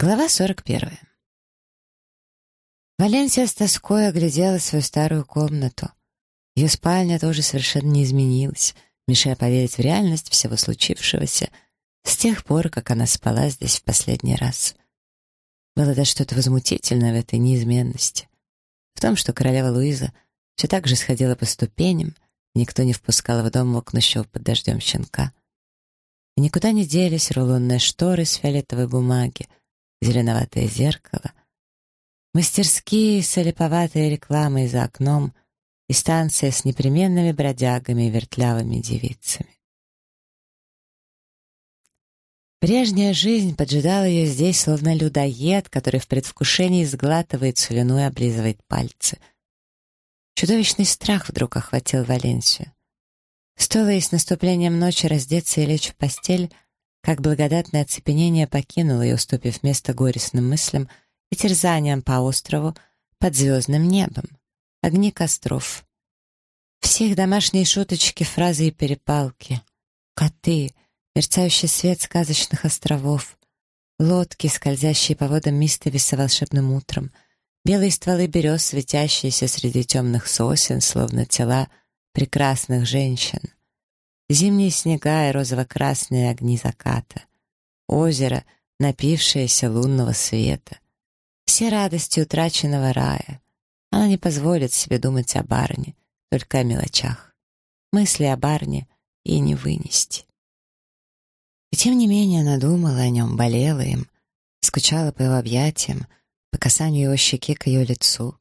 Глава 41. Валенсия с тоской оглядела свою старую комнату. Ее спальня тоже совершенно не изменилась, мешая поверить в реальность всего случившегося с тех пор, как она спала здесь в последний раз. Было даже что-то возмутительное в этой неизменности. В том, что королева Луиза все так же сходила по ступеням, никто не впускал в дом мокнущего под дождем щенка. И никуда не делись рулонные шторы с фиолетовой бумаги, зеленоватое зеркало, мастерские с олиповатой рекламой за окном и станция с непременными бродягами и вертлявыми девицами. Прежняя жизнь поджидала ее здесь, словно людоед, который в предвкушении сглатывает слюну и облизывает пальцы. Чудовищный страх вдруг охватил Валенсию. Стоило ей с наступлением ночи раздеться и лечь в постель — как благодатное оцепенение покинуло ее, уступив место горестным мыслям и терзаниям по острову под звездным небом. Огни костров. Все их домашние шуточки, фразы и перепалки. Коты, мерцающий свет сказочных островов, лодки, скользящие по водам Мистовиса волшебным утром, белые стволы берез, светящиеся среди темных сосен, словно тела прекрасных женщин — Зимние снега и розово-красные огни заката. Озеро, напившееся лунного света. Все радости утраченного рая. Она не позволит себе думать о барне, только о мелочах. Мысли о барне и не вынести. И тем не менее она думала о нем, болела им, скучала по его объятиям, по касанию его щеки к ее лицу,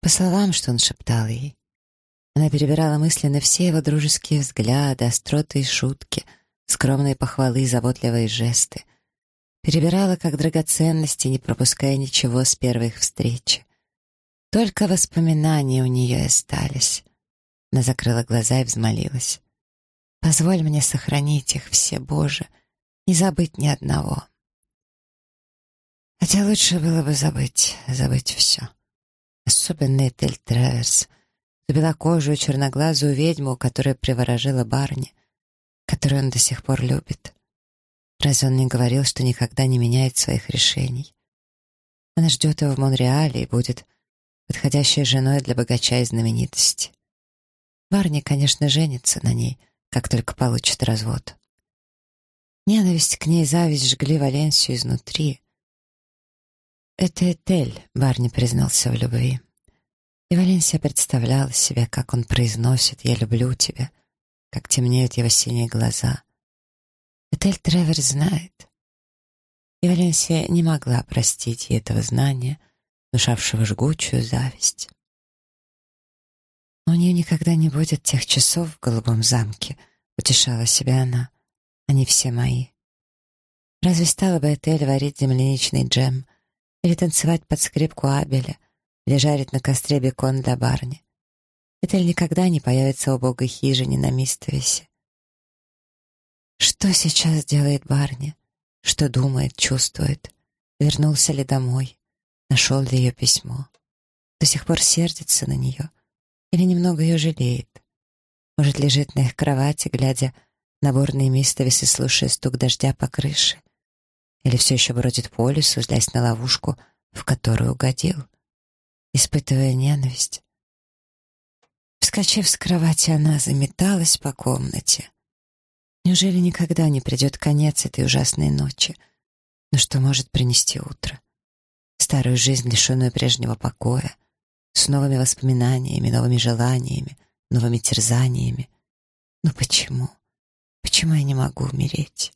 по словам, что он шептал ей. Она перебирала мысленно все его дружеские взгляды, остроты и шутки, скромные похвалы и заботливые жесты. Перебирала как драгоценности, не пропуская ничего с первых встреч. Только воспоминания у нее остались. Она закрыла глаза и взмолилась. «Позволь мне сохранить их все, Боже, не забыть ни одного». Хотя лучше было бы забыть, забыть все. Особенно Этель Траверс — белокожую черноглазую ведьму, которая приворожила барни, которую он до сих пор любит. Разве он не говорил, что никогда не меняет своих решений? Она ждет его в Монреале и будет подходящей женой для богача и знаменитости. Барни, конечно, женится на ней, как только получит развод. Ненависть к ней, зависть жгли Валенсию изнутри. «Это Этель», — Барни признался в любви. И Валенсия представляла себе, как он произносит «Я люблю тебя», как темнеют его синие глаза. Этель Тревер знает. И Валенсия не могла простить ей этого знания, внушавшего жгучую зависть. «Но у нее никогда не будет тех часов в голубом замке», — утешала себя она. «Они все мои». Разве стала бы Этель варить земляничный джем или танцевать под скрипку Абеля — или жарит на костре бекон для барни. Этель никогда не появится в убогой хижине на Мистовисе. Что сейчас делает Барни? Что думает, чувствует? Вернулся ли домой? Нашел ли ее письмо? До сих пор сердится на нее? Или немного ее жалеет? Может, лежит на их кровати, глядя на бурные мистовисы, слушая стук дождя по крыше? Или все еще бродит по лесу, злясь на ловушку, в которую угодил? Испытывая ненависть. Вскочив с кровати, она заметалась по комнате. Неужели никогда не придет конец этой ужасной ночи? Но что может принести утро? Старую жизнь, лишенную прежнего покоя, с новыми воспоминаниями, новыми желаниями, новыми терзаниями. Но почему? Почему я не могу умереть?